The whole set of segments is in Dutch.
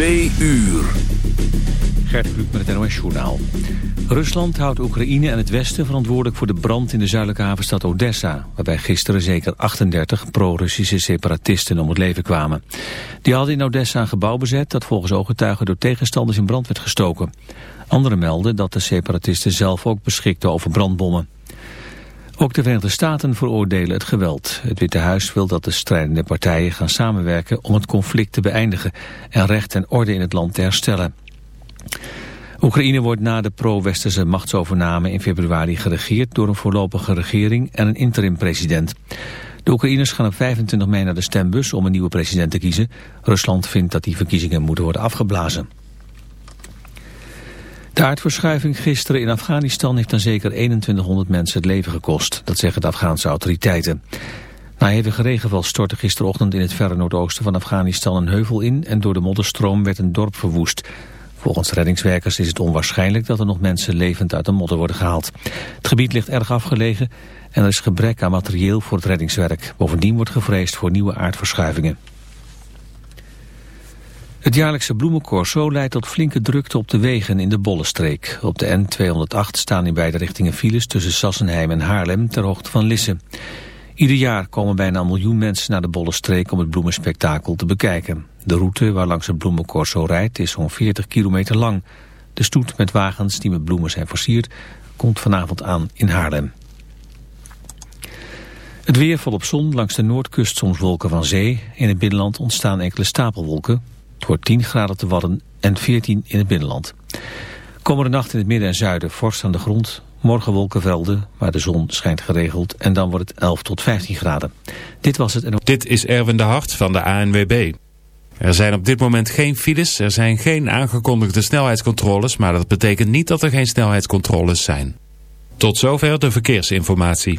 Twee uur. Gert Kluk met het NOS Journaal. Rusland houdt Oekraïne en het Westen verantwoordelijk voor de brand in de zuidelijke havenstad Odessa, waarbij gisteren zeker 38 pro-Russische separatisten om het leven kwamen. Die hadden in Odessa een gebouw bezet dat volgens ooggetuigen door tegenstanders in brand werd gestoken. Anderen melden dat de separatisten zelf ook beschikten over brandbommen. Ook de Verenigde Staten veroordelen het geweld. Het Witte Huis wil dat de strijdende partijen gaan samenwerken om het conflict te beëindigen en recht en orde in het land te herstellen. Oekraïne wordt na de pro-westerse machtsovername in februari geregeerd door een voorlopige regering en een interim-president. De Oekraïners gaan op 25 mei naar de stembus om een nieuwe president te kiezen. Rusland vindt dat die verkiezingen moeten worden afgeblazen. De aardverschuiving gisteren in Afghanistan heeft dan zeker 2100 mensen het leven gekost. Dat zeggen de Afghaanse autoriteiten. Na hevige regenval stortte gisterochtend in het verre noordoosten van Afghanistan een heuvel in... en door de modderstroom werd een dorp verwoest. Volgens reddingswerkers is het onwaarschijnlijk dat er nog mensen levend uit de modder worden gehaald. Het gebied ligt erg afgelegen en er is gebrek aan materieel voor het reddingswerk. Bovendien wordt gevreesd voor nieuwe aardverschuivingen. Het jaarlijkse bloemencorso leidt tot flinke drukte op de wegen in de Bollenstreek. Op de N208 staan in beide richtingen files tussen Sassenheim en Haarlem ter hoogte van Lisse. Ieder jaar komen bijna een miljoen mensen naar de Bollenstreek om het bloemenspektakel te bekijken. De route waar langs het bloemencorso rijdt is zo'n 40 kilometer lang. De stoet met wagens die met bloemen zijn versierd komt vanavond aan in Haarlem. Het weer volop zon, langs de noordkust soms wolken van zee. In het binnenland ontstaan enkele stapelwolken. Het wordt 10 graden te Wadden en 14 in het binnenland. Komende nacht in het midden en zuiden vorst aan de grond. Morgen wolkenvelden, waar de zon schijnt geregeld. En dan wordt het 11 tot 15 graden. Dit was het. Dit is Erwin de Hart van de ANWB. Er zijn op dit moment geen files, er zijn geen aangekondigde snelheidscontroles... maar dat betekent niet dat er geen snelheidscontroles zijn. Tot zover de verkeersinformatie.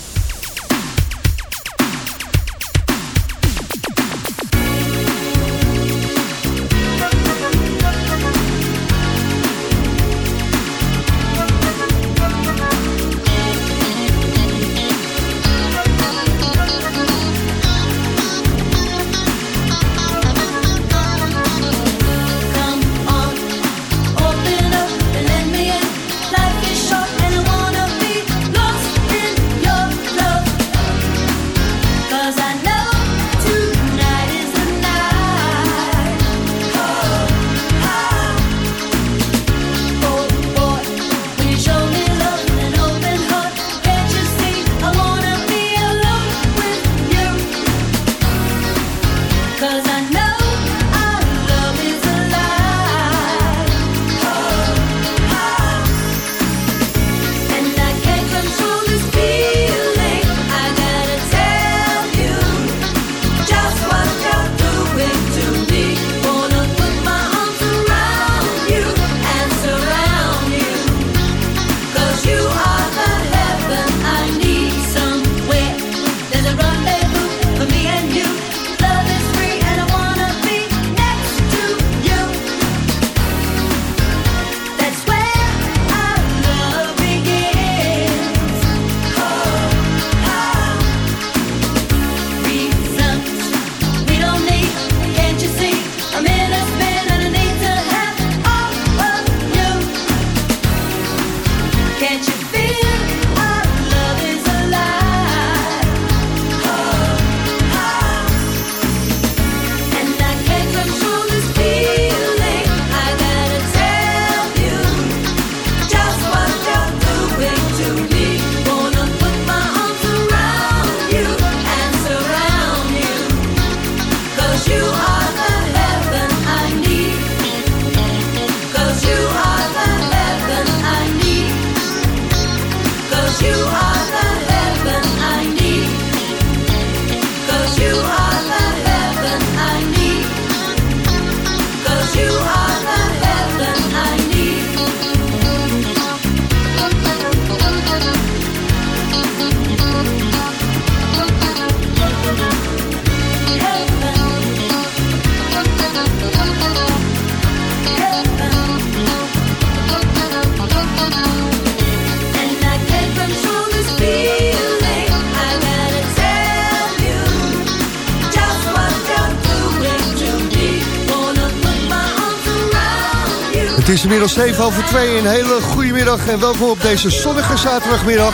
7 over 2. Een hele goede middag en welkom op deze zonnige zaterdagmiddag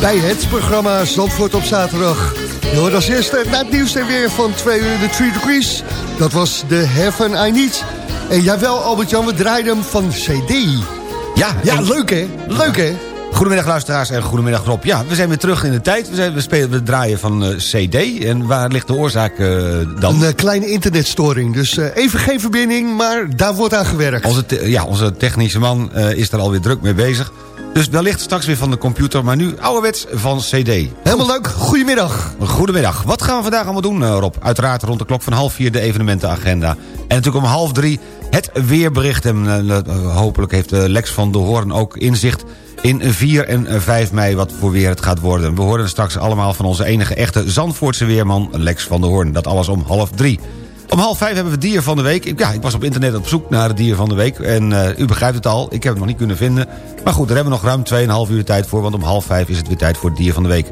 bij het programma Zandvoort op zaterdag. Je hoort als eerste na het nieuws en weer van 2 uur de 3 degrees. Dat was de Heaven I Need. En jawel Albert-Jan, we draaiden hem van CD. Ja, Ja, en- leuk hè? Leuk hè? Goedemiddag luisteraars en goedemiddag Rob. Ja, we zijn weer terug in de tijd. We, zijn, we, spelen, we draaien van eh, CD. En waar ligt de oorzaak eh, dan? Een eh, kleine internetstoring. Dus even geen verbinding, maar daar wordt aan gewerkt. Onze, ja, onze technische man is daar alweer druk mee bezig. Dus wellicht straks weer van de computer, maar nu ouderwets van CD. Helemaal leuk. Goedemiddag. Goedemiddag. Wat gaan we vandaag allemaal doen, eh, Rob? Uiteraard rond de klok van half vier de evenementenagenda. En natuurlijk om half drie het weerbericht. En eh, eh, hopelijk heeft Lex van der Hoorn ook inzicht in 4 en eh, 5 mei wat voor weer het gaat worden. We horen straks allemaal van onze enige echte Zandvoortse weerman Lex van der Hoorn. Dat alles om half drie. Om half vijf hebben we dier van de week. Ik- Ja, ik was op internet op zoek naar het dier van de week. En eh, u begrijpt het al, ik heb het nog niet kunnen vinden. Maar goed, daar hebben we nog ruim 2,5 uur tijd voor... want om half vijf is het weer tijd voor het dier van de week.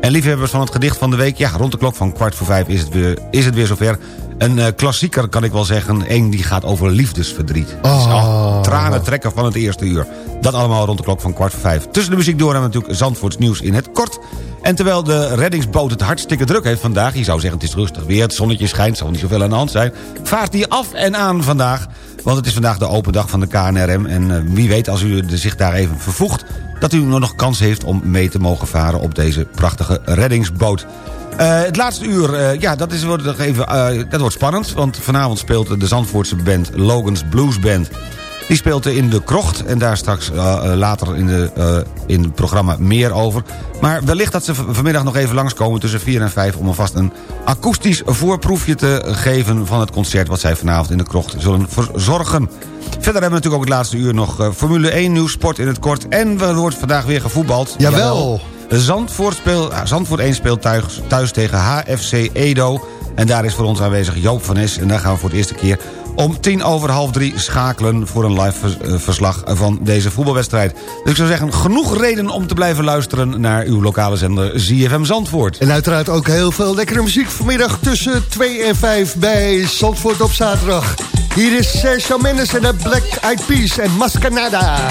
En liefhebbers van het gedicht van de week... ja, rond de klok van kwart voor vijf is het weer, is het weer zover. Een eh, klassieker kan ik wel zeggen. Eén die gaat over liefdesverdriet. Oh. Tranen trekken van het eerste uur. Dat allemaal rond de klok van kwart voor vijf. Tussen de muziek door hebben we natuurlijk Zandvoorts nieuws in het kort. En terwijl de reddingsboot het hartstikke druk heeft vandaag... je zou zeggen het is rustig weer, het zonnetje schijnt... zal niet zoveel aan de hand zijn... vaart hij af en aan vandaag. Want het is vandaag de open dag van de KNRM. En eh, wie weet als u zich daar even vervoegt... dat u nog kans heeft om mee te mogen varen op deze prachtige reddingsboot. Eh, het laatste uur, eh, ja, dat, is, wordt even, eh, dat wordt spannend... want vanavond speelt de Zandvoortse band Logan's Blues Band... Die speelt in de krocht en daar straks later in, de, in het programma meer over. Maar wellicht dat ze vanmiddag nog even langskomen tussen 4 en 5... om alvast een akoestisch voorproefje te geven van het concert... wat zij vanavond in de krocht zullen verzorgen. Verder hebben we natuurlijk ook het laatste uur nog Formule 1 nieuws, sport in het kort... en er wordt vandaag weer gevoetbald. Jawel. Zandvoort, speel, ah, Zandvoort 1 speelt thuis, tegen HFC Edo. En daar is voor ons aanwezig Joop van Es. En daar gaan we voor de eerste keer om tien over half drie schakelen... voor een live eh, verslag van deze voetbalwedstrijd. Dus ik zou zeggen, genoeg reden om te blijven luisteren... naar uw lokale zender ZFM Zandvoort. En uiteraard ook heel veel lekkere muziek vanmiddag tussen 2 en 5 bij Zandvoort op zaterdag. Hier is Sergio en de Black Eyed Peas en Mascanada.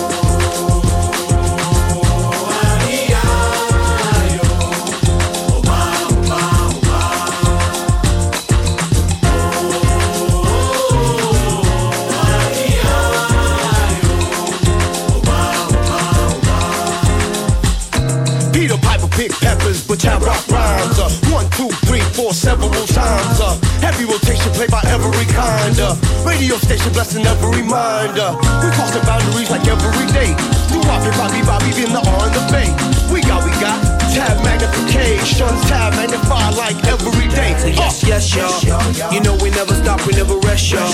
Played by every kind of radio station blessing every mind. Uh, we crossing boundaries like every day. New Bobby, Bobby, Bobby, in the on the bay. We got, we got tab magnification, tab magnify like every day. So yes, yes, y'all. You know we never stop, we never rest, y'all.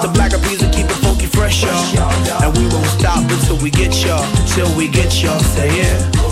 The black will keep it funky fresh, y'all. And we won't stop until we get y'all, till we get y'all. Say it.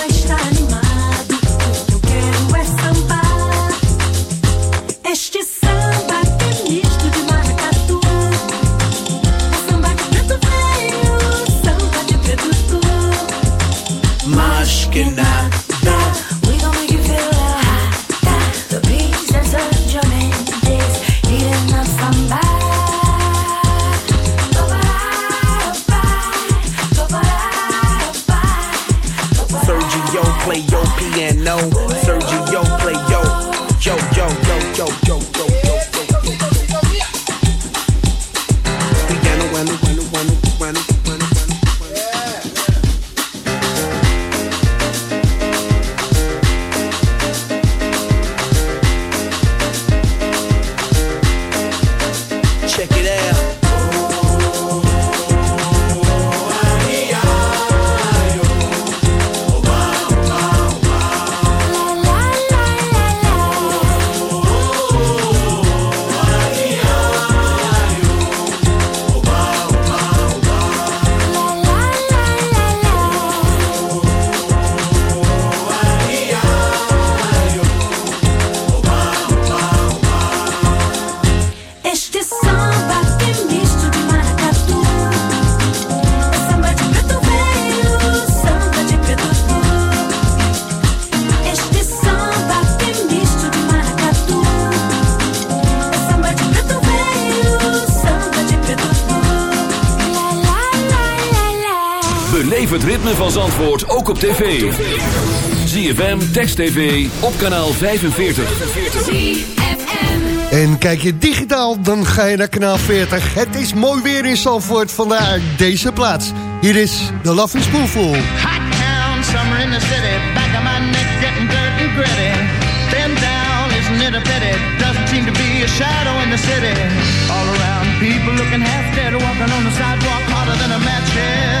tv. ZFM, Text TV, op kanaal 45. En kijk je digitaal, dan ga je naar kanaal 40. Het is mooi weer in Zandvoort, vandaar deze plaats. Hier is The Love is Spoonful. Hot town, summer in the city. Back of my neck getting dirt and gritty. Bend down, isn't it a pity? Doesn't seem to be a shadow in the city. All around, people looking half dead, walking on the sidewalk harder than a match here.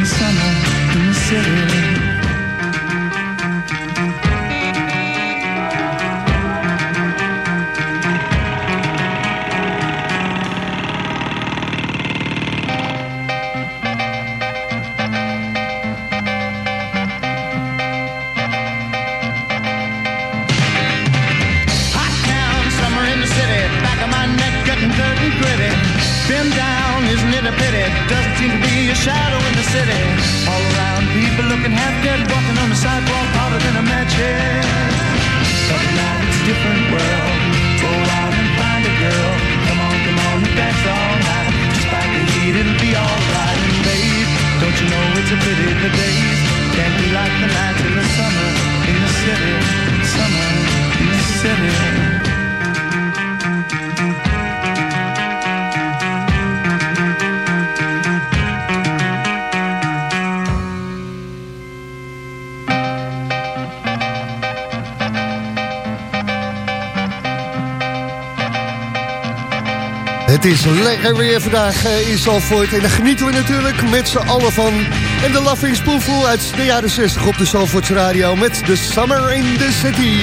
is lekker weer vandaag eh, in Zalvoort. En daar genieten we natuurlijk met z'n allen van. En de Laughing Spoonful uit de jaren 60 op de Zalvoorts Radio... met The Summer in the City.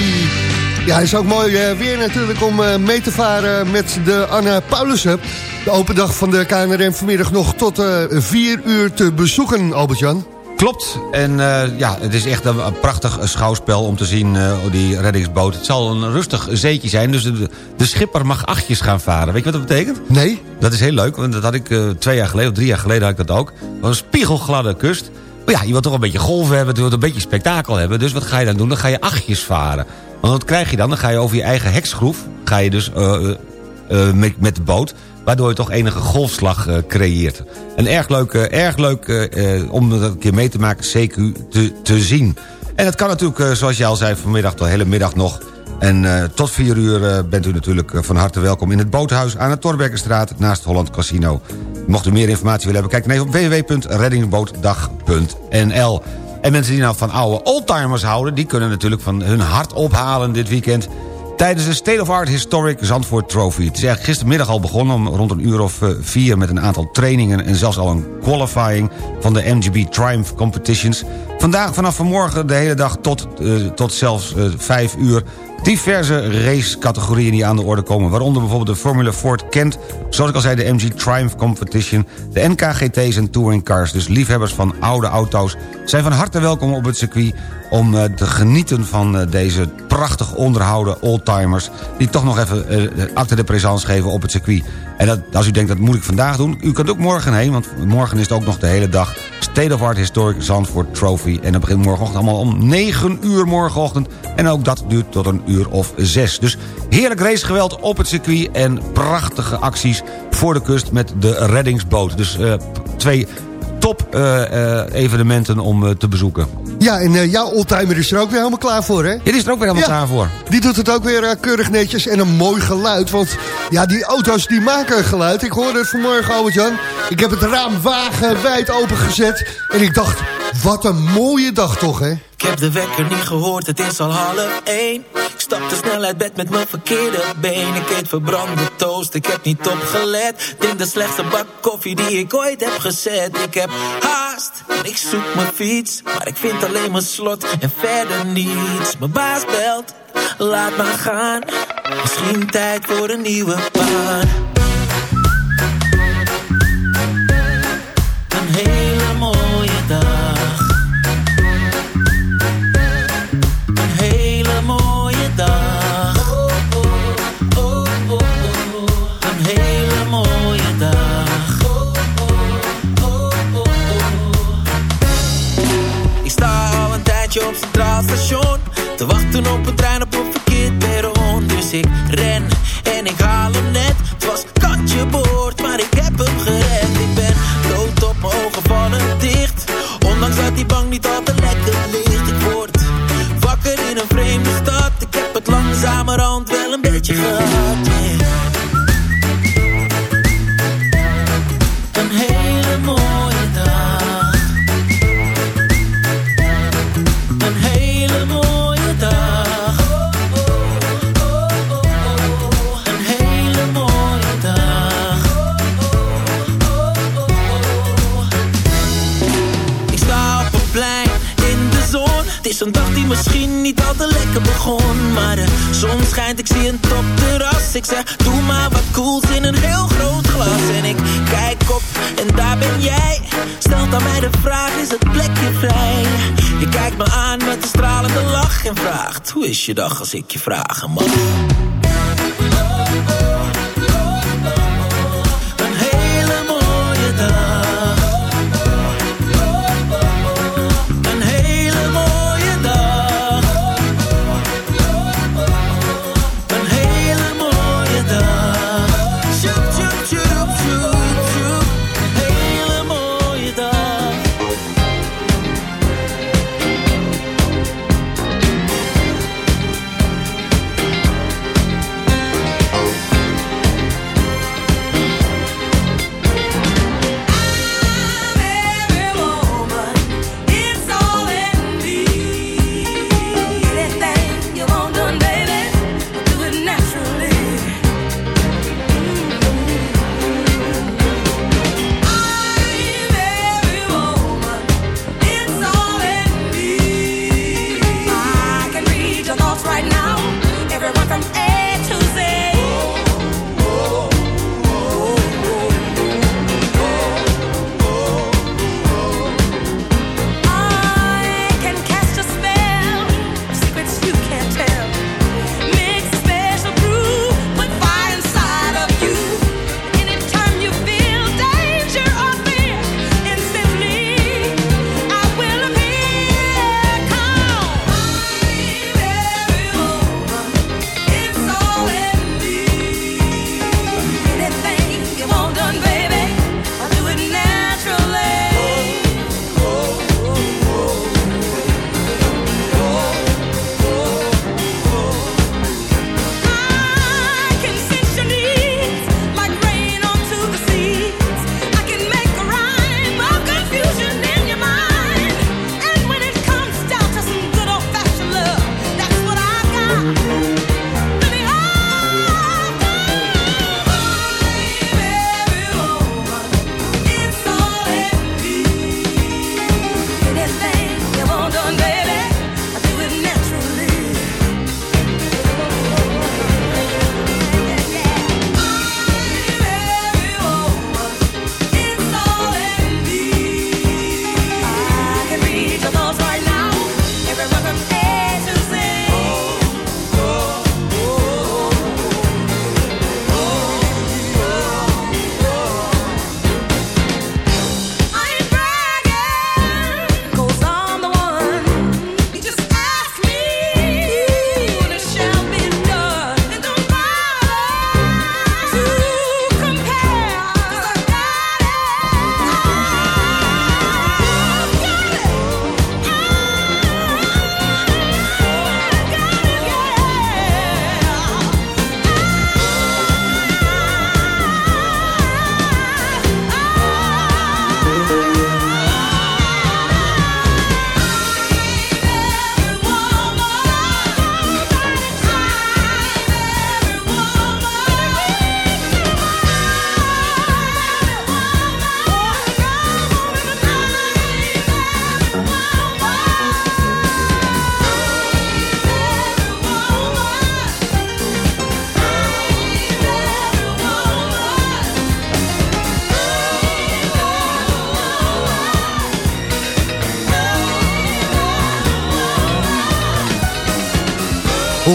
Ja, is ook mooi eh, weer natuurlijk om eh, mee te varen met de Anna Paulussen. De open dag van de KNRM vanmiddag nog tot 4 uur te bezoeken, Albert-Jan. Klopt. En eh, ja, het is echt een, een prachtig schouwspel om te zien, eh, die reddingsboot. Het zal een rustig zeetje zijn, dus de, de schipper mag achtjes gaan varen. Weet je wat dat betekent? Nee. Dat is heel leuk, want dat had ik eh, twee jaar geleden, of drie jaar geleden had ik dat ook. Een spiegelgladde kust. Maar ja, je wilt toch een beetje golven hebben, je wilt een beetje spektakel hebben. Dus wat ga je dan doen? Dan ga je achtjes varen. Want wat krijg je dan? Dan ga je over je eigen hekschroef, ga je dus met, met de boot... waardoor je toch enige golfslag eh, creëert. Een erg leuk, eh, erg leuk eh, om dat een keer mee te maken, CQ te, te zien. En dat kan natuurlijk, zoals je al zei, vanmiddag de hele middag nog... En tot vier uur bent u natuurlijk van harte welkom in het boothuis aan de Torbergenstraat naast Holland Casino. Mocht u meer informatie willen hebben, kijk dan even op www.reddingbootdag.nl. En mensen die nou van oude oldtimers houden, die kunnen natuurlijk van hun hart ophalen dit weekend tijdens de State of Art Historic Zandvoort Trophy. Het is eigenlijk gistermiddag al begonnen om rond een uur of eh, vier... met een aantal trainingen en zelfs al een qualifying van de MGB Triumph Competitions. Vandaag vanaf vanmorgen de hele dag tot, eh, tot zelfs eh 5 uur... diverse racecategorieën die aan de orde komen. Waaronder bijvoorbeeld de Formula Ford Kent... zoals ik al zei, de MG Triumph Competition... de NKGT's en Touring Cars. Dus liefhebbers van oude auto's zijn van harte welkom op het circuit... om eh, te genieten van deze prachtig onderhouden oldtimers... die toch nog even acte de présence geven op het circuit. En dat, als u denkt, dat moet ik vandaag doen... u kunt ook morgen heen, want morgen is het ook nog de hele dag... State of Art Historic Zandvoort Trophy. En dat begint morgenochtend allemaal om 9 uur morgenochtend. En ook dat duurt tot een uur of 6. Dus heerlijk racegeweld op het circuit... en prachtige acties voor de kust met de reddingsboot. Dus eh, twee top eh, eh, evenementen om te bezoeken. Ja, en jouw oldtimer is er ook weer helemaal klaar voor, hè? Die is er ook weer helemaal klaar voor. Die doet het ook weer keurig netjes en een mooi geluid. Want ja, die auto's die maken geluid. Ik hoorde het vanmorgen, Albert-Jan. Ik heb het raam wagenwijd opengezet. En ik dacht, wat een mooie dag toch, hè? Ik heb de wekker niet gehoord, het is al half één. Ik stap te snel uit bed met mijn verkeerde been. Ik eet verbrande toast, ik heb niet opgelet. Denk de slechtste bak koffie die ik ooit heb gezet. Ik heb haast ik zoek mijn fiets. Maar ik vind alleen mijn slot en verder niets. Mijn baas belt, laat maar gaan. Misschien tijd voor een nieuwe baan. Matic dag als ik je vragen mag?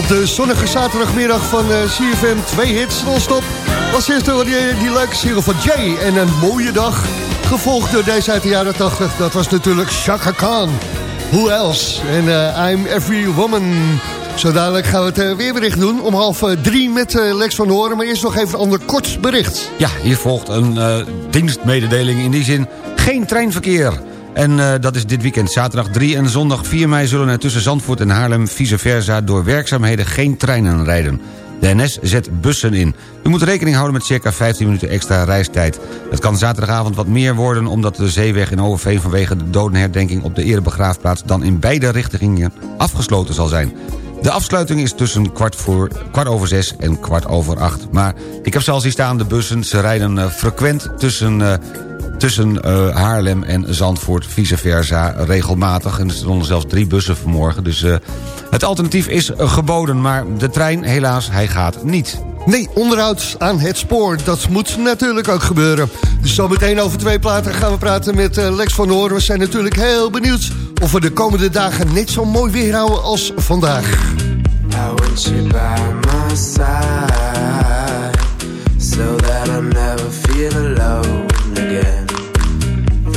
De zonnige zaterdagmiddag van eh, CFM 2 hits non-stop. Als eerste je die leuke single van Jay en een mooie dag. Gevolgd door deze uit de jaren 80. Dat was natuurlijk Chaka Khan. Who else? En eh, I'm Every Woman. Zo dadelijk gaan we het eh, weerbericht doen. Om half drie met Lex van Horen. Maar eerst nog even een ander kort bericht. Ja, hier volgt een dienstmededeling in die zin. Geen treinverkeer. En eh, dat is dit weekend. Zaterdag 3 en zondag 4 mei zullen er tussen Zandvoort en Haarlem... vice versa door werkzaamheden geen treinen rijden. De NS zet bussen in. U moet rekening houden met circa 15 minuten extra reistijd. Het kan zaterdagavond wat meer worden... omdat de zeeweg in Overveen vanwege de dodenherdenking... op de erebegraafplaats dan in beide richtingen afgesloten zal zijn. De afsluiting is tussen kwart, voor, kwart over zes en kwart over acht. Maar ik heb zelfs hier staan, de bussen, ze rijden eh, frequent tussen... eh, tussen eh, Haarlem en Zandvoort, vice versa, regelmatig. En er stonden zelfs drie bussen vanmorgen. Dus eh, het alternatief is eh, geboden, maar de trein, helaas, hij gaat niet. Nee, onderhoud aan het spoor. Dat moet natuurlijk ook gebeuren. Dus zo meteen over twee platen gaan we praten met eh, Lex van Hoorn. We zijn natuurlijk heel benieuwd of we de komende dagen net zo mooi weer houden als vandaag. I want you by my side So that I never feel alone again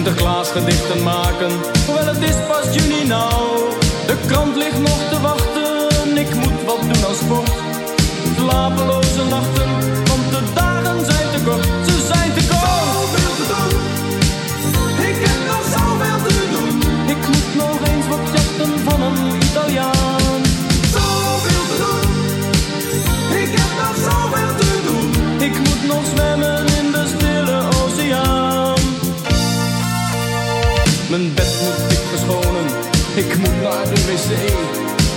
Sinterklaas gedichten maken, hoewel het is pas juni nou. De krant ligt nog te wachten, ik moet wat doen aan sport. Slapeloze nachten, want de dagen zijn te kort, ze zijn te kort. Zoveel te doen, ik heb nog zoveel te doen. Ik moet nog eens wat jachten van een Italiaan. Zoveel te doen, ik heb nog zoveel te doen. Ik moet nog zwemmen Mijn bed moet dik verschonen, ik moet naar de wc.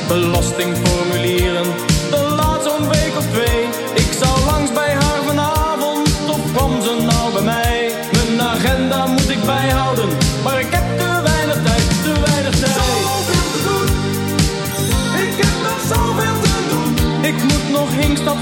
Belastingformulieren, dat laat zo'n week of twee. Ik zou langs bij haar vanavond, of kwam ze nou bij mij? Mijn agenda moet ik bijhouden, maar ik heb te weinig tijd, te weinig tijd. Zoveel te doen, ik heb nog zoveel te doen. Ik moet nog hinkstap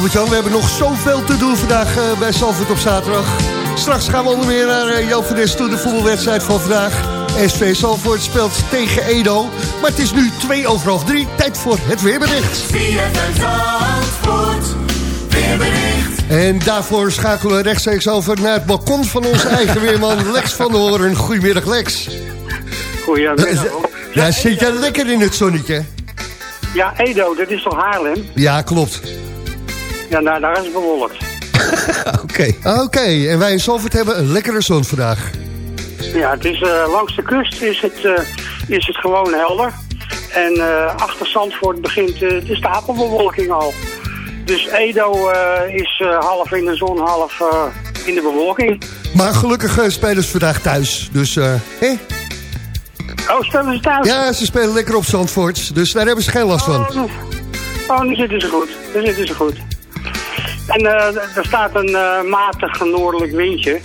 Albert-Jan, we hebben nog zoveel te doen vandaag eh, bij Zalvoort op zaterdag. Straks gaan we onder meer naar uh, Joop van toe, de voetbalwedstrijd van vandaag. SV Zalvoort speelt tegen Edo. Maar het is nu twee over half drie. Tijd voor het weerbericht. En daarvoor schakelen we rechtstreeks over naar het balkon van onze eigen weerman Lex van der Hoorn. Goedemiddag Lex. Goedemiddag. Ja, zit jij lekker in het zonnetje? Ja, Edo, dat is toch Haarlem? Ja, klopt. Ja, nou, daar is het bewolkt. Oké. Oké, en wij in Zalvoort hebben een lekkere zon vandaag. Ja, het is eh, langs de kust is het, eh, is het gewoon helder. En eh, achter Zandvoort begint de stapelbewolking al. Dus Edo is half in de zon, half in de bewolking. Maar gelukkig spelen ze vandaag thuis. Dus, hé? Oh, spelen ze thuis? Ja, ze spelen lekker op Zandvoort. Dus daar hebben ze geen last van. Oh, oh nu zitten ze goed. Nu zitten ze goed. En eh, er staat een eh, matig noordelijk windje.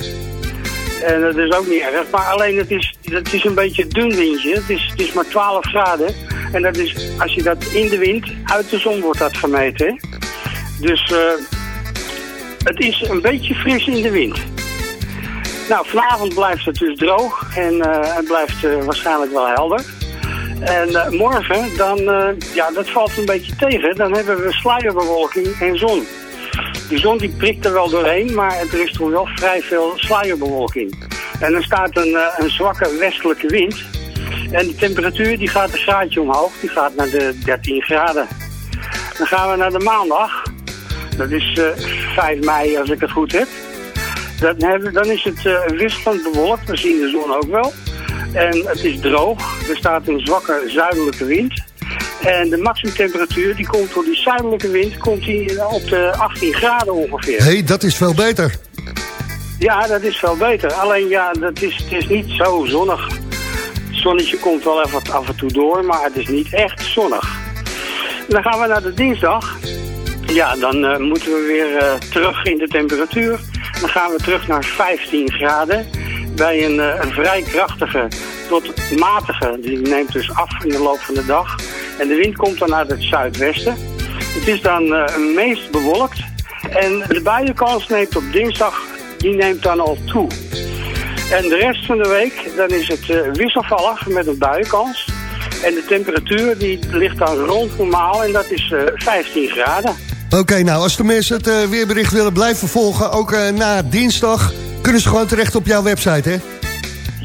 En dat is ook niet erg. Maar alleen het is, het is een beetje dun windje. Het is, het is maar 12 graden. En dat is, als je dat in de wind, uit de zon wordt dat gemeten. Dus eh, het is een beetje fris in de wind. Nou, vanavond blijft het dus droog. En het blijft waarschijnlijk wel helder. En morgen, dan, ja, dat valt een beetje tegen. Dan hebben we sluierbewolking en zon. Die zon die prikt er wel doorheen, maar er is toch wel vrij veel sluierbewolking. En er staat een, eh, een zwakke westelijke wind. En de temperatuur die gaat een graadje omhoog. Die gaat naar de 13 graden. Dan gaan we naar de maandag. Dat is eh 5 mei als ik het goed heb. Dan, hebben, dan is het eh, wisselend bewolkt. We zien de zon ook wel. En het is droog. Er staat een zwakke zuidelijke wind. En de maximumtemperatuur die komt door die zuidelijke wind komt die op de 18 graden ongeveer. Hé, hey, dat is veel beter. Ja, dat is veel beter. Alleen ja, dat is, het is niet zo zonnig. Het zonnetje komt wel even af en toe door, maar het is niet echt zonnig. Dan gaan we naar de dinsdag. Ja, dan eh, moeten we weer eh, terug in de temperatuur. Dan gaan we terug naar 15 graden. Bij een, eh, een vrij krachtige tot matige. Die neemt dus af in de loop van de dag. En de wind komt dan uit het zuidwesten. Het is dan eh, meest bewolkt. En de buienkans neemt op dinsdag, die neemt dan al toe. En de rest van de week, dan is het eh, wisselvallig met een buienkans. En de temperatuur die ligt dan rond normaal en dat is eh, 15 graden. Oké, nou, als de mensen het eh, weerbericht willen blijven volgen, ook eh, na dinsdag, kunnen ze gewoon terecht op jouw website, hè?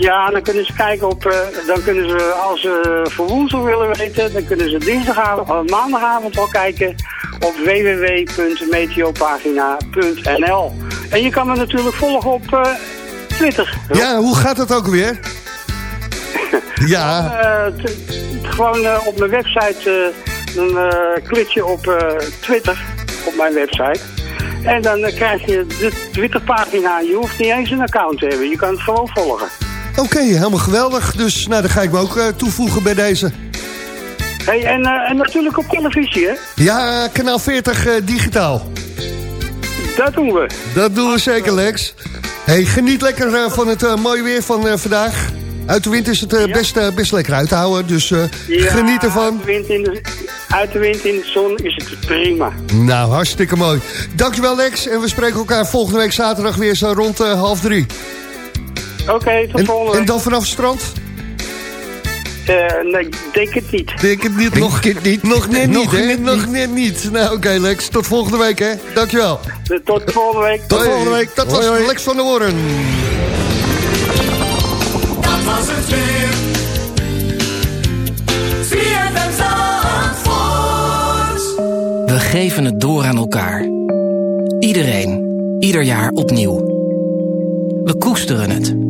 Ja, dan kunnen ze kijken op, eh, dan kunnen ze, als ze voor woensdag willen weten, dan kunnen ze dinsdagavond, of maandagavond al kijken op www.meteopagina.nl. En je kan me natuurlijk volgen op eh, Twitter. Ja, hoe gaat het ook weer? ja, Eh, gewoon eh, op mijn website, eh, dan eh, klik je op eh, Twitter, op mijn website. En dan eh, krijg je de Twitterpagina. Je hoeft niet eens een account te hebben. Je kan het gewoon volgen. Oké, helemaal geweldig. Dus nou, dan ga ik me ook eh, toevoegen bij deze. Hey, en, eh, en natuurlijk op televisie, hè? Ja, kanaal 40 eh, digitaal. Dat doen we. Dat doen we zeker, Lex. Hey, geniet lekker eh, van het eh, mooie weer van eh, vandaag. Uit de wind is het eh, best, eh, best lekker uit te houden, dus eh, Ja, geniet ervan. Uit de, wind in de, uit de wind in de zon is het prima. Nou, hartstikke mooi. Dankjewel Lex en we spreken elkaar volgende week zaterdag weer zo rond eh, half drie. Oké, tot En, volgende en dan vanaf het strand? Eh, nee, ik denk het niet. Denk het niet. Nog, niet. nog net Nog niet, hè? net Nog net niet. Nou, oké Lex, tot volgende week, hè? Dankjewel. Tot volgende week. Tot volgende week. Dat was Hoi. Lex van der Worren. Dat was het weer. We geven het door aan elkaar. Iedereen, ieder jaar opnieuw. We koesteren het.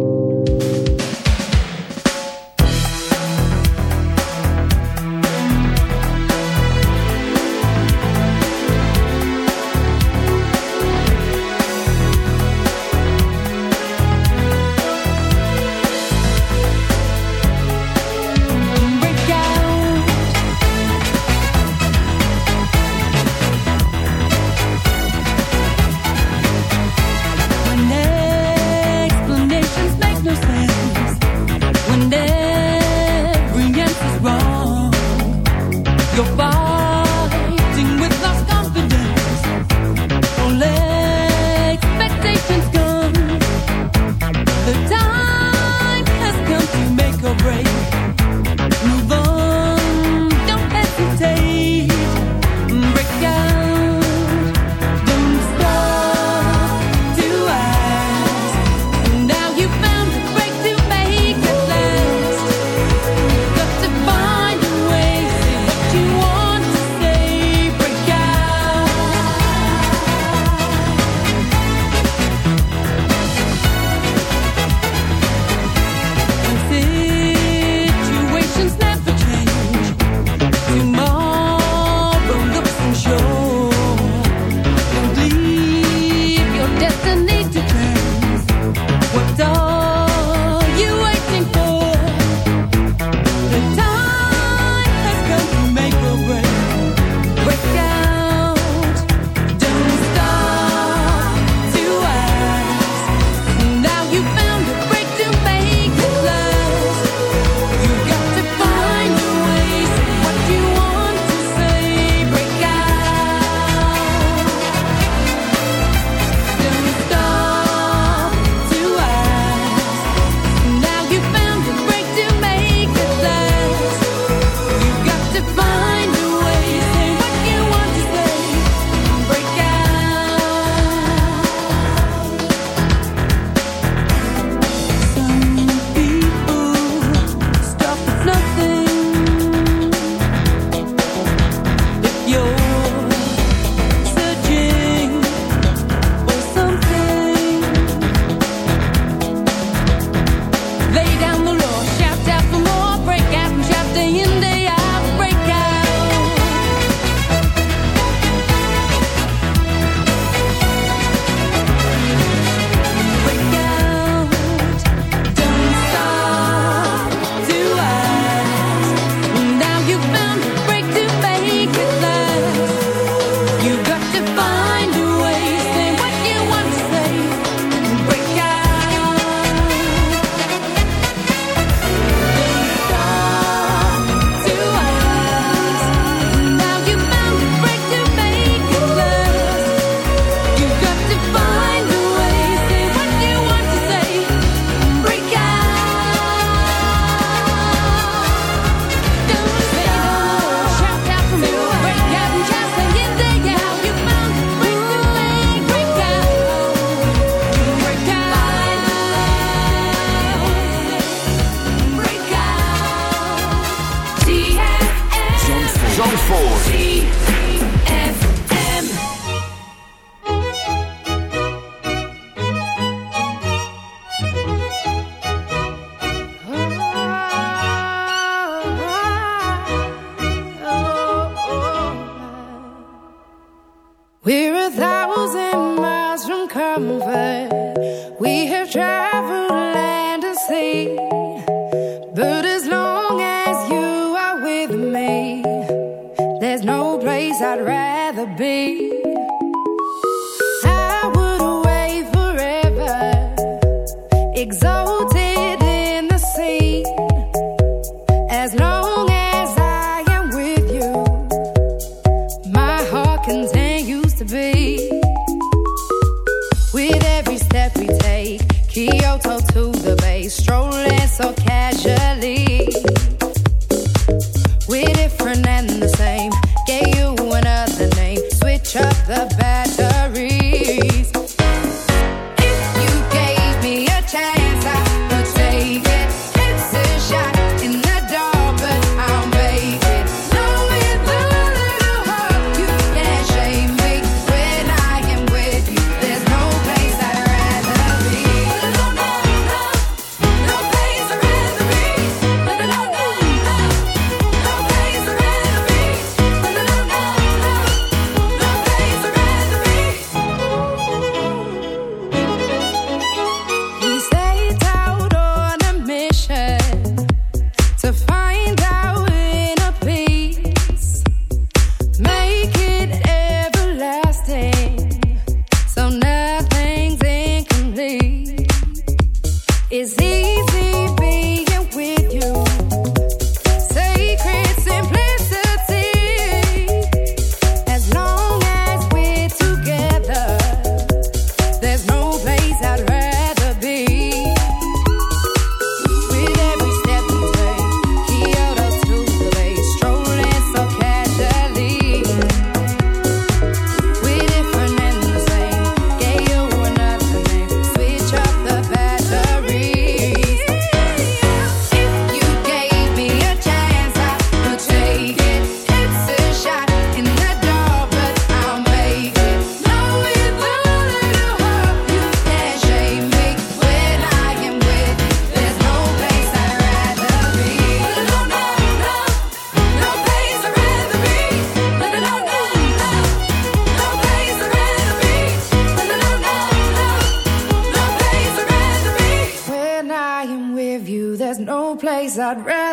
Exalted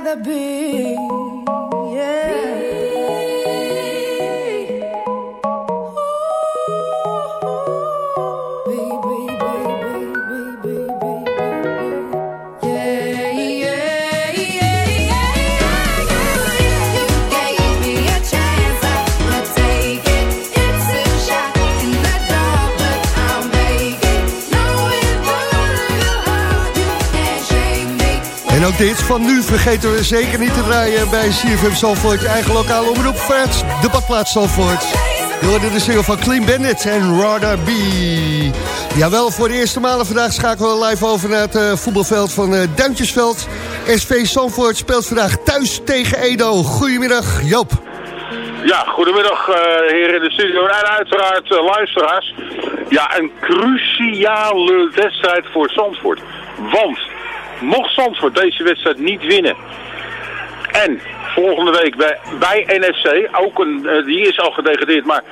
gotta be nu vergeten we zeker niet te draaien bij CFM. Je eigen lokale omroep de badplaats Zalvoort. Je hoorde de single van Clean Bandit en Rada B. Jawel, voor de eerste malen vandaag schakelen we live over naar het eh, voetbalveld van eh, Duintjesveld. SV Zalvoort speelt vandaag thuis tegen Edo. Goedemiddag, Joop. Ja, goedemiddag eh heren in de studio en uiteraard luisteraars. Ja, een cruciale wedstrijd voor Zandvoort. Want mocht Zandvoort deze wedstrijd niet winnen... en volgende week bij, bij NSC, ook een, eh, die is al gedegradeerd, maar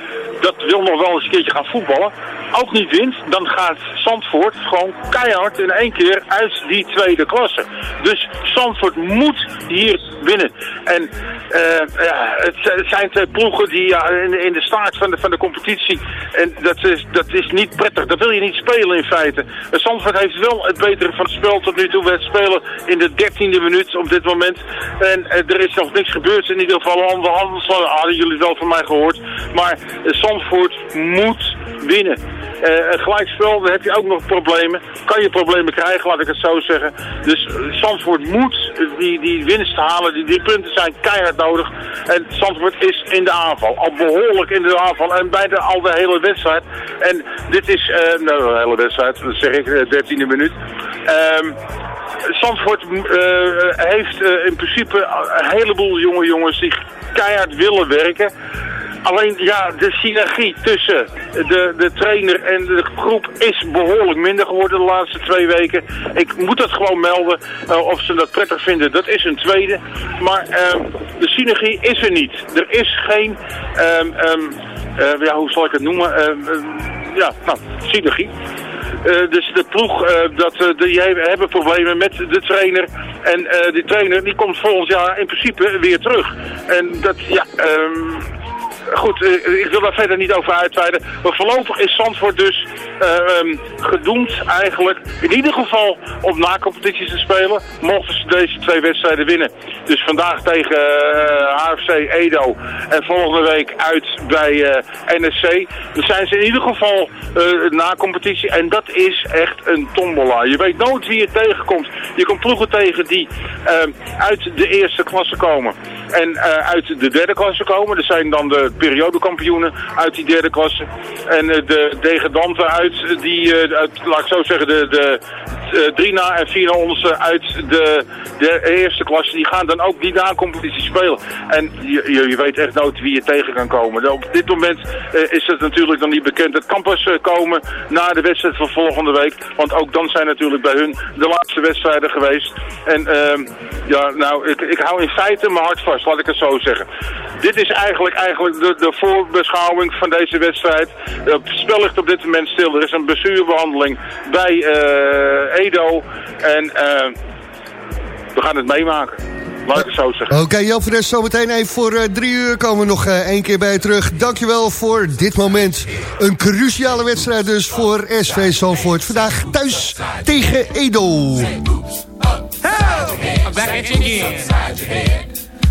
dat wil nog wel eens een keertje gaan voetballen, ook niet wint, dan gaat Zandvoort gewoon keihard in één keer uit die tweede klasse. Dus Zandvoort moet hier winnen. En eh, ja, het, zijn twee ploegen die ja, in, de- staart van de, van de competitie, en dat is, dat is niet prettig, dat wil je niet spelen in feite. Zandvoort heeft wel het betere van het spel tot nu toe. We spelen in de dertiende minuut op dit moment. En eh, er is nog niks gebeurd. In ieder geval hand hadden jullie wel van mij gehoord. Maar eh, Zandvoort moet winnen. Eh, het gelijkspel, daar heb je ook nog problemen. Kan je problemen krijgen, laat ik het zo zeggen. Dus eh, Zandvoort moet eh, die, die winst halen. Die, die punten zijn keihard nodig. En Zandvoort is in de aanval. Al behoorlijk in de aanval. En bij de, al de hele wedstrijd. En dit is, eh, nou de hele wedstrijd, dat zeg ik, de dertiende minuut. Ehm Zandvoort eh, heeft eh, in principe een heleboel jonge jongens die keihard willen werken. Alleen ja, de synergie tussen de, de trainer en de groep is behoorlijk minder geworden de laatste twee weken. Ik moet dat gewoon melden. Eh, of ze dat prettig vinden, dat is een tweede. Maar ehm, de synergie is er niet. Er is geen, ehm, ehm, eh, ja, hoe zal ik het noemen? Ja, nou, synergie. Eh, dus de ploeg, dat, eh, die he- hebben problemen met de trainer. En die trainer die komt volgend jaar in principe weer terug. En dat, ja, ehm, goed, eh, ik wil daar verder niet over uitweiden. Maar voorlopig is Zandvoort dus eh, ehm, gedoemd eigenlijk in ieder geval om na-competities te spelen. Mochten ze deze twee wedstrijden winnen. Dus vandaag tegen eh, HFC Edo en volgende week uit bij eh, NSC. Dan zijn ze in ieder geval eh na-competitie. En dat is echt een tombola. Je weet nooit wie je tegenkomt. Je komt ploegen tegen die ehm, uit de eerste klasse komen. En eh, uit de derde klasse komen. Dat zijn dan de periodekampioenen uit die derde klasse. En eh, de degradanten uit die, eh, uit, laat ik zo zeggen, de, de eh, drie na en vier na onderste uit de, de eerste klasse. Die gaan dan ook die na-competitie spelen. En je, je, weet echt nooit wie je tegen kan komen. Op dit moment is het natuurlijk dan niet bekend. Het kan pas komen na de wedstrijd van volgende week. Want ook dan zijn natuurlijk bij hun de laatste wedstrijden geweest. En ehm, ja, nou, ik, ik hou in feite mijn hart vast, laat ik het zo zeggen. Dit is eigenlijk, eigenlijk de, de voorbeschouwing van deze wedstrijd. Het spel ligt op dit moment stil. Er is een blessurebehandeling bij eh, Edo. En eh, we gaan het meemaken. Laat ik het zo zeggen. Oké, Jan van Nes, zometeen even voor eh, drie uur komen we nog eh, één keer bij je terug. Dankjewel voor dit moment. Een cruciale wedstrijd dus voor SV Zandvoort. Vandaag thuis tegen Edo.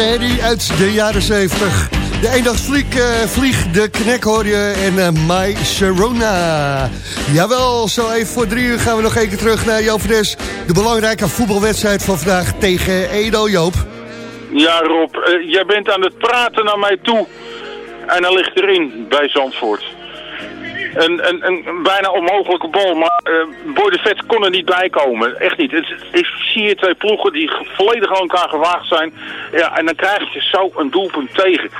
herrie uit de jaren 70. De eendagsvlieg, eh vlieg, de knek hoor je en eh, My Sharona. Jawel, zo even voor drie uur gaan we nog keer terug naar Jovenes. De belangrijke voetbalwedstrijd van vandaag tegen Edo, Joop. Ja, Rob, eh, jij bent aan het praten naar mij toe. En hij ligt erin bij Zandvoort. Een, een, een bijna onmogelijke bal, maar eh Boy de kon er niet bij komen. Echt niet. Het, ik zie hier twee ploegen die volledig aan elkaar gewaagd zijn. Ja, en dan krijg je zo een doelpunt tegen.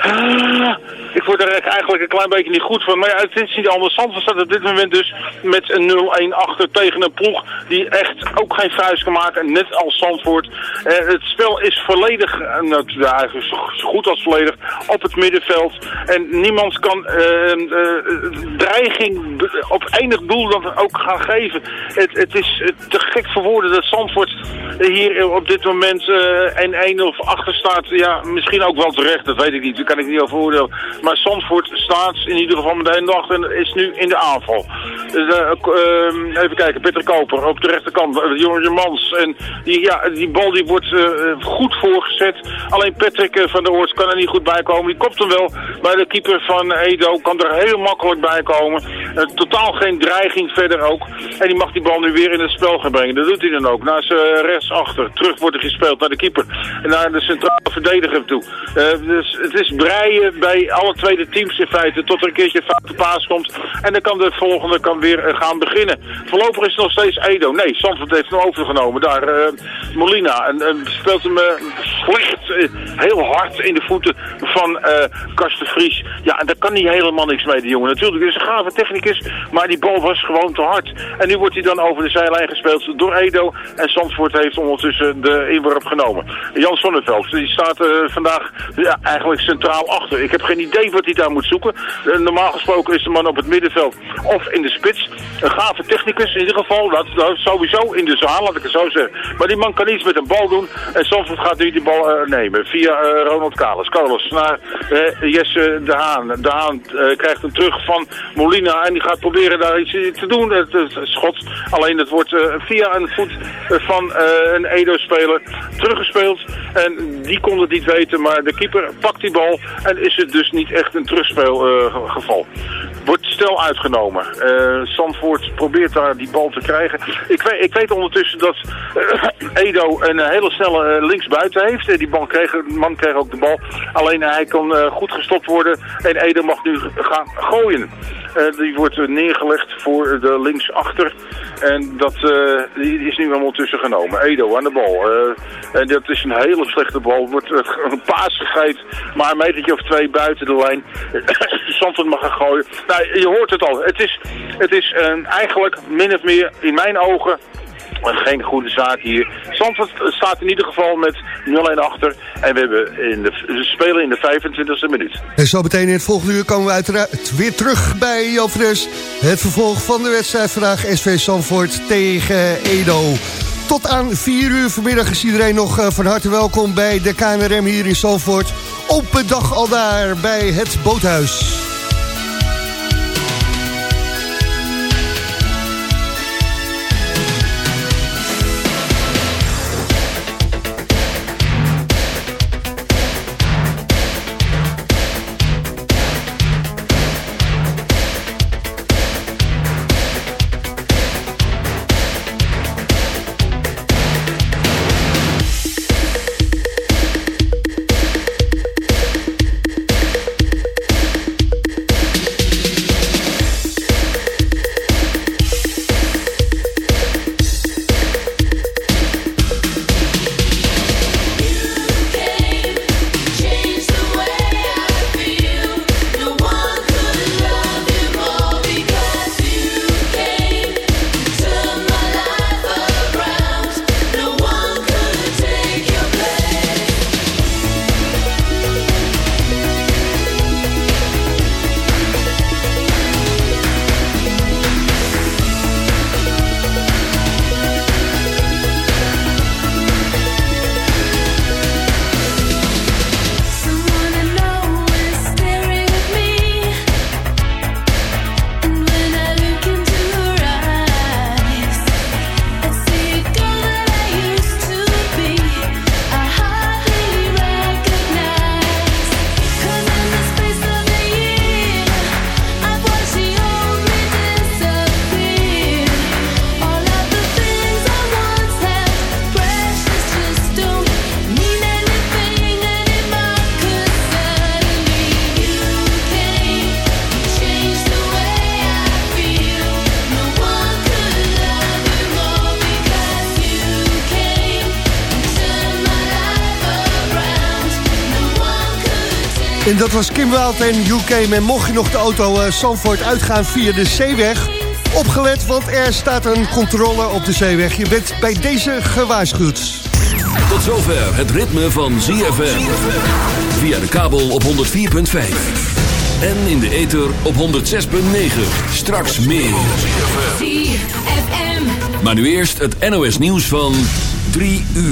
Ah, ik word er eigenlijk een klein beetje niet goed van. Maar ja, het is niet anders. Zandvoort staat op dit moment dus met een 0-1 achter tegen een ploeg die echt ook geen vuist kan maken. Net als Zandvoort. Eh, het spel is volledig, eh, nou, eigenlijk zo, goed als volledig, op het middenveld. En niemand kan eh, eh, dreiging op enig doel dan ook gaan geven. Het, het is eh, te gek voor woorden dat Zandvoort hier op dit moment eh 1-1 of achter staat. Ja, misschien ook wel terecht, dat weet ik niet. Kan ik niet over oordelen. Maar Zandvoort staat in ieder geval met 1 achter en is nu in de aanval. Dus, eh, ook, eh, even kijken, Peter Koper op de rechterkant, uh, Jorge Mans. En die, ja, die bal die wordt eh, goed voorgezet. Alleen Patrick eh, van der Oort kan er niet goed bij komen. Die kopt hem wel, maar de keeper van Edo kan er heel makkelijk bij komen. Eh, totaal geen dreiging verder ook. En die mag die bal nu weer in het spel gaan brengen. Dat doet hij dan ook. Naar zijn rechtsachter. Terug wordt er gespeeld naar de keeper. En naar de centrale verdediger toe. Eh, dus het is breien bij alle tweede teams in feite. Tot er een keertje een foute paas komt. En dan kan de volgende kan weer eh, gaan beginnen. Voorlopig is het nog steeds Edo. Nee, Zandvoort heeft hem overgenomen. Daar eh, Molina. En, speelt hem eh, slecht, heel hard in de voeten van Karsten Vries. Ja, en daar kan hij helemaal niks mee, die jongen. Natuurlijk, is een gave technicus. Maar die bal was gewoon te hard. En nu wordt hij dan over de zijlijn gespeeld door Edo. En Zandvoort heeft ondertussen de inworp genomen. Jan Sonneveld, die staat vandaag ja, eigenlijk achter. Ik heb geen idee wat hij daar moet zoeken. Eh, normaal gesproken is de man op het middenveld of in de spits. Een gave technicus in ieder geval. Dat, dat sowieso in de zaal, laat ik het zo zeggen. Maar die man kan iets met een bal doen. En Zandvoort gaat nu die bal eh, nemen via eh, Ronald Kalis. Carlos naar Jesse De Haan. De Haan krijgt hem terug van Molina. En die gaat proberen daar iets te doen. Het, het schot. Alleen het wordt via een voet van een Edo-speler teruggespeeld. En die kon het niet weten. Maar de keeper pakt die bal. En is het dus niet echt een terugspeelgeval. Wordt stel uitgenomen. Eh Zandvoort probeert daar die bal te krijgen. Ik weet, ik weet ondertussen dat eh, Edo een eh, hele snelle linksbuiten heeft. Die bal kreeg, man kreeg ook de bal. Alleen hij kan goed gestopt worden. En Edo mag nu gaan gooien. Die wordt neergelegd voor de linksachter. En dat die is nu ondertussen genomen. Edo aan de bal. En dat is een hele slechte bal. Wordt een paas gegeven. Maar een metertje of twee buiten de lijn. Zandvoort mag gaan gooien. Nou, je hoort het al. Het is, het is eh, eigenlijk min of meer in mijn ogen geen goede zaak hier. Zandvoort staat in ieder geval met 0-1 achter. En we, hebben in de, spelen in de 25e minuut. En zo meteen in het volgende uur komen we uiteraard weer terug bij Jovres. Het vervolg van de wedstrijd vandaag SV Zandvoort tegen Edo. Tot aan 4 uur vanmiddag is iedereen nog eh, van harte welkom bij de KNRM hier in Zandvoort. Open dag al daar bij het Boothuis. Was Kim Wild en UK. En mocht je nog de auto eh, Zandvoort uitgaan via de zeeweg... opgelet, want er staat een controle op de zeeweg. Je bent bij deze gewaarschuwd. Tot zover het ritme van ZFM. Via de kabel op 104.5. En in de ether op 106.9. Straks meer. ZFM. Maar nu eerst het NOS nieuws van 3 uur.